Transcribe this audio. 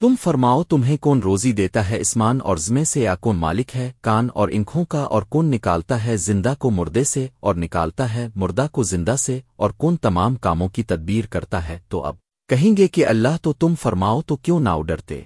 تم فرماؤ تمہیں کون روزی دیتا ہے اسمان اور زمے سے یا کون مالک ہے، کان اور انکھوں کا اور کون نکالتا ہے زندہ کو مردے سے اور نکالتا ہے مردہ کو زندہ سے اور کون تمام کاموں کی تدبیر کرتا ہے، تو اب کہیں گے کہ اللہ تو تم فرماؤ تو کیوں نہ اڈرتے؟